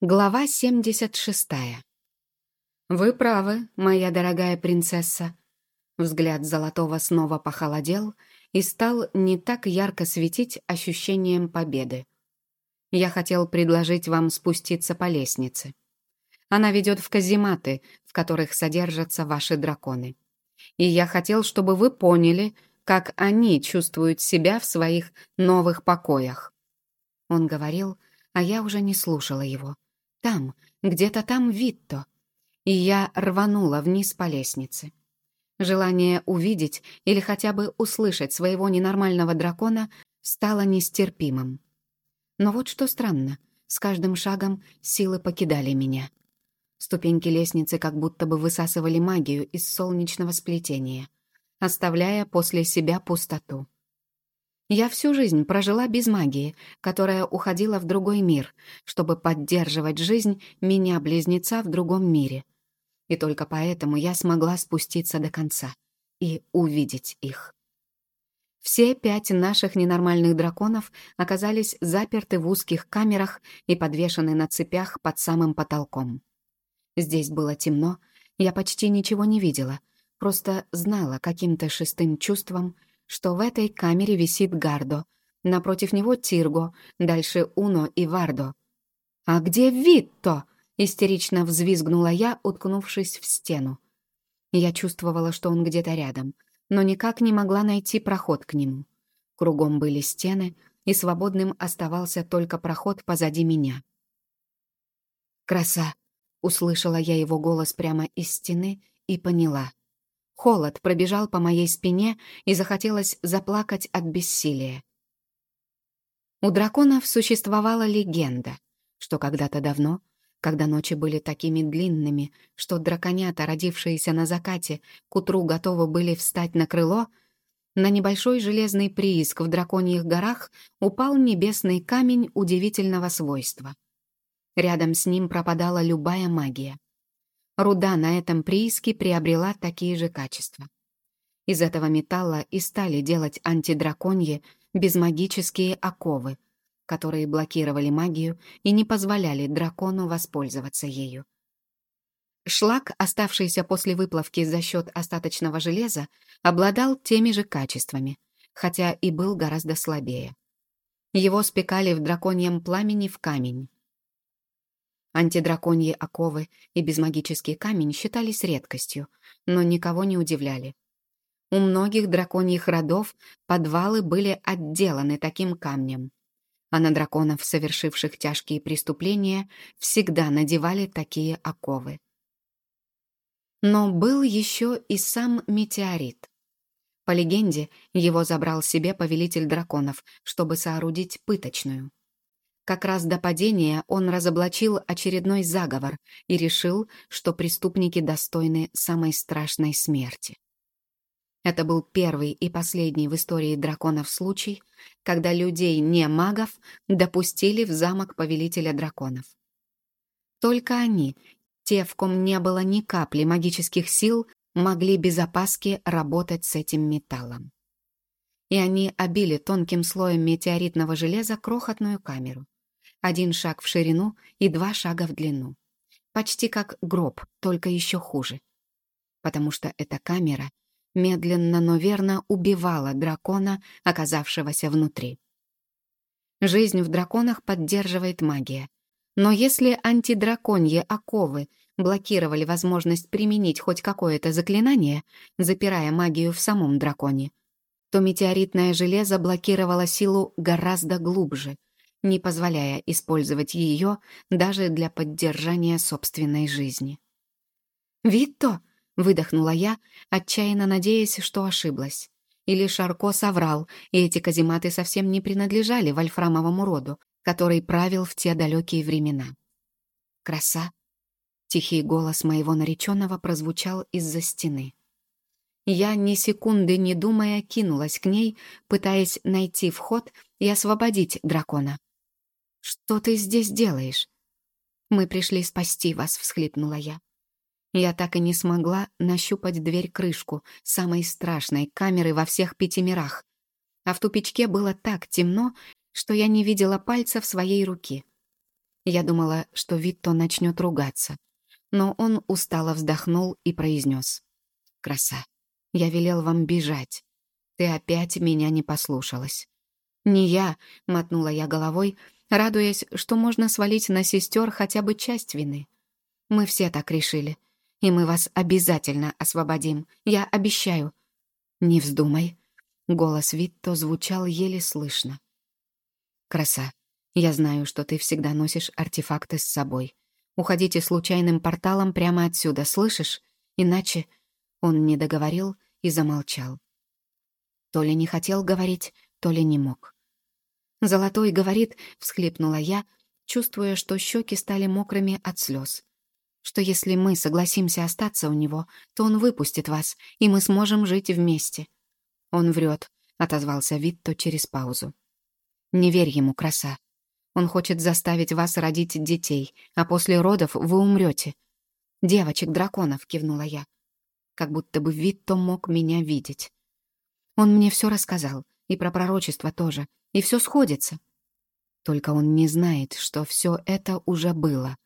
Глава 76. «Вы правы, моя дорогая принцесса». Взгляд Золотого снова похолодел и стал не так ярко светить ощущением победы. «Я хотел предложить вам спуститься по лестнице. Она ведет в казематы, в которых содержатся ваши драконы. И я хотел, чтобы вы поняли, как они чувствуют себя в своих новых покоях». Он говорил, а я уже не слушала его там, где-то там Витто. И я рванула вниз по лестнице. Желание увидеть или хотя бы услышать своего ненормального дракона стало нестерпимым. Но вот что странно, с каждым шагом силы покидали меня. Ступеньки лестницы как будто бы высасывали магию из солнечного сплетения, оставляя после себя пустоту. Я всю жизнь прожила без магии, которая уходила в другой мир, чтобы поддерживать жизнь меня-близнеца в другом мире. И только поэтому я смогла спуститься до конца и увидеть их. Все пять наших ненормальных драконов оказались заперты в узких камерах и подвешены на цепях под самым потолком. Здесь было темно, я почти ничего не видела, просто знала каким-то шестым чувством — что в этой камере висит Гардо. Напротив него Тирго, дальше Уно и Вардо. «А где Витто?» — истерично взвизгнула я, уткнувшись в стену. Я чувствовала, что он где-то рядом, но никак не могла найти проход к нему. Кругом были стены, и свободным оставался только проход позади меня. «Краса!» — услышала я его голос прямо из стены и поняла. Холод пробежал по моей спине и захотелось заплакать от бессилия. У драконов существовала легенда, что когда-то давно, когда ночи были такими длинными, что драконята, родившиеся на закате, к утру готовы были встать на крыло, на небольшой железный прииск в драконьих горах упал небесный камень удивительного свойства. Рядом с ним пропадала любая магия. Руда на этом прииске приобрела такие же качества. Из этого металла и стали делать антидраконье безмагические оковы, которые блокировали магию и не позволяли дракону воспользоваться ею. Шлак, оставшийся после выплавки за счет остаточного железа, обладал теми же качествами, хотя и был гораздо слабее. Его спекали в драконьем пламени в камень. Антидраконьи оковы и безмагический камень считались редкостью, но никого не удивляли. У многих драконьих родов подвалы были отделаны таким камнем, а на драконов, совершивших тяжкие преступления, всегда надевали такие оковы. Но был еще и сам метеорит. По легенде, его забрал себе повелитель драконов, чтобы соорудить пыточную. Как раз до падения он разоблачил очередной заговор и решил, что преступники достойны самой страшной смерти. Это был первый и последний в истории драконов случай, когда людей не магов допустили в замок повелителя драконов. Только они, те, в ком не было ни капли магических сил, могли без опаски работать с этим металлом. И они обили тонким слоем метеоритного железа крохотную камеру. Один шаг в ширину и два шага в длину. Почти как гроб, только еще хуже. Потому что эта камера медленно, но верно убивала дракона, оказавшегося внутри. Жизнь в драконах поддерживает магия. Но если антидраконьи оковы блокировали возможность применить хоть какое-то заклинание, запирая магию в самом драконе, то метеоритное железо блокировало силу гораздо глубже — не позволяя использовать ее даже для поддержания собственной жизни. «Витто!» — выдохнула я, отчаянно надеясь, что ошиблась. Или Шарко соврал, и эти казематы совсем не принадлежали вольфрамовому роду, который правил в те далекие времена. «Краса!» — тихий голос моего нареченного прозвучал из-за стены. Я, ни секунды не думая, кинулась к ней, пытаясь найти вход и освободить дракона. «Что ты здесь делаешь?» «Мы пришли спасти вас», — всхлипнула я. Я так и не смогла нащупать дверь-крышку самой страшной камеры во всех пяти мирах. А в тупичке было так темно, что я не видела пальца в своей руки. Я думала, что Витто начнет ругаться. Но он устало вздохнул и произнес. «Краса, я велел вам бежать. Ты опять меня не послушалась». «Не я», — мотнула я головой, радуясь, что можно свалить на сестер хотя бы часть вины. «Мы все так решили, и мы вас обязательно освободим, я обещаю». «Не вздумай», — голос Витто звучал еле слышно. «Краса, я знаю, что ты всегда носишь артефакты с собой. Уходите случайным порталом прямо отсюда, слышишь? Иначе...» Он не договорил и замолчал. То ли не хотел говорить, то ли не мог. «Золотой говорит», — всхлипнула я, чувствуя, что щеки стали мокрыми от слез, что если мы согласимся остаться у него, то он выпустит вас, и мы сможем жить вместе. «Он врет», — отозвался Витто через паузу. «Не верь ему, краса. Он хочет заставить вас родить детей, а после родов вы умрете». «Девочек-драконов», — кивнула я. Как будто бы Витто мог меня видеть. Он мне все рассказал, и про пророчество тоже, и все сходится. Только он не знает, что все это уже было,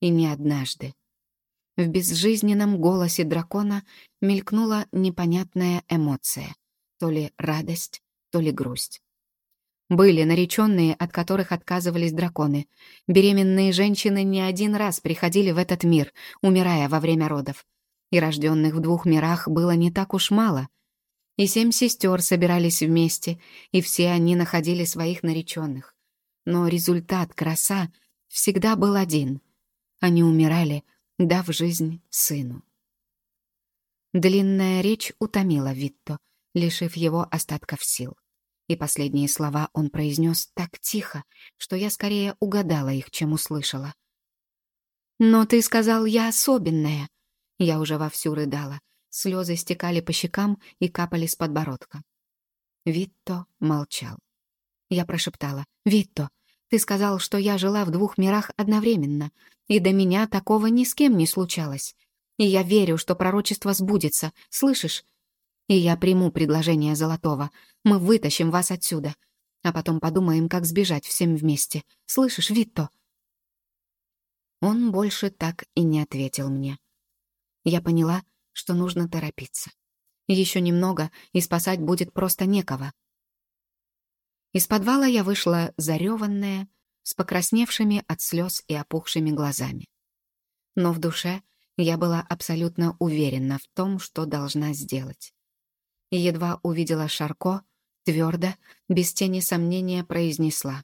и не однажды. В безжизненном голосе дракона мелькнула непонятная эмоция, то ли радость, то ли грусть. Были нареченные, от которых отказывались драконы. Беременные женщины не один раз приходили в этот мир, умирая во время родов. И рожденных в двух мирах было не так уж мало, и семь сестер собирались вместе, и все они находили своих нареченных. Но результат краса всегда был один. Они умирали, дав жизнь сыну. Длинная речь утомила Витто, лишив его остатков сил. И последние слова он произнес так тихо, что я скорее угадала их, чем услышала. «Но ты сказал, я особенная!» Я уже вовсю рыдала, Слезы стекали по щекам и капали с подбородка. Витто молчал. Я прошептала. «Витто, ты сказал, что я жила в двух мирах одновременно, и до меня такого ни с кем не случалось. И я верю, что пророчество сбудется, слышишь? И я приму предложение Золотого. Мы вытащим вас отсюда. А потом подумаем, как сбежать всем вместе. Слышишь, Витто?» Он больше так и не ответил мне. Я поняла, что нужно торопиться. Еще немного, и спасать будет просто некого. Из подвала я вышла зареванная, с покрасневшими от слез и опухшими глазами. Но в душе я была абсолютно уверена в том, что должна сделать. Едва увидела Шарко, твердо, без тени сомнения произнесла.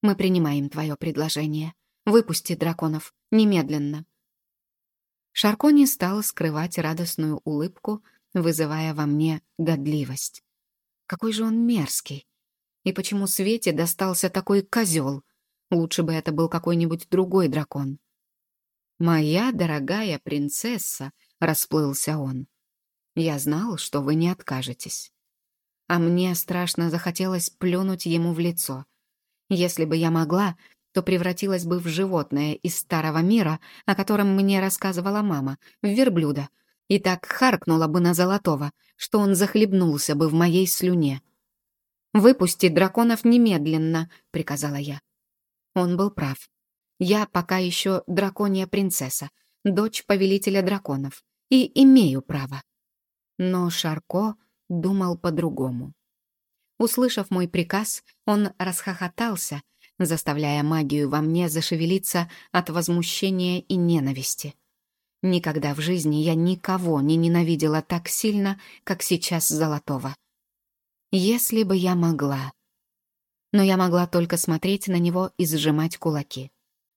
«Мы принимаем твое предложение. Выпусти драконов. Немедленно. Шарко не стал скрывать радостную улыбку, вызывая во мне годливость. Какой же он мерзкий! И почему Свете достался такой козел? Лучше бы это был какой-нибудь другой дракон. «Моя дорогая принцесса», — расплылся он, — «я знал, что вы не откажетесь». А мне страшно захотелось плюнуть ему в лицо. Если бы я могла, то превратилась бы в животное из старого мира, о котором мне рассказывала мама, в верблюда, и так харкнула бы на Золотого, что он захлебнулся бы в моей слюне. «Выпусти драконов немедленно», — приказала я. Он был прав. Я пока еще драконья принцесса, дочь повелителя драконов, и имею право. Но Шарко думал по-другому. Услышав мой приказ, он расхохотался — заставляя магию во мне зашевелиться от возмущения и ненависти. Никогда в жизни я никого не ненавидела так сильно, как сейчас Золотого. Если бы я могла. Но я могла только смотреть на него и сжимать кулаки.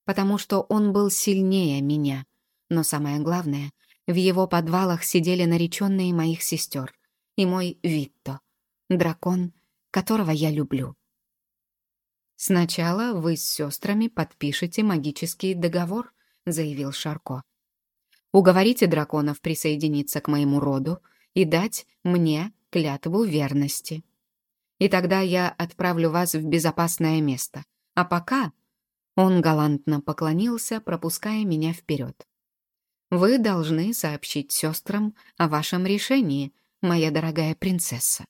Потому что он был сильнее меня. Но самое главное, в его подвалах сидели нареченные моих сестер и мой Витто, дракон, которого я люблю. «Сначала вы с сестрами подпишете магический договор», — заявил Шарко. «Уговорите драконов присоединиться к моему роду и дать мне клятву верности. И тогда я отправлю вас в безопасное место. А пока...» Он галантно поклонился, пропуская меня вперед. «Вы должны сообщить сестрам о вашем решении, моя дорогая принцесса».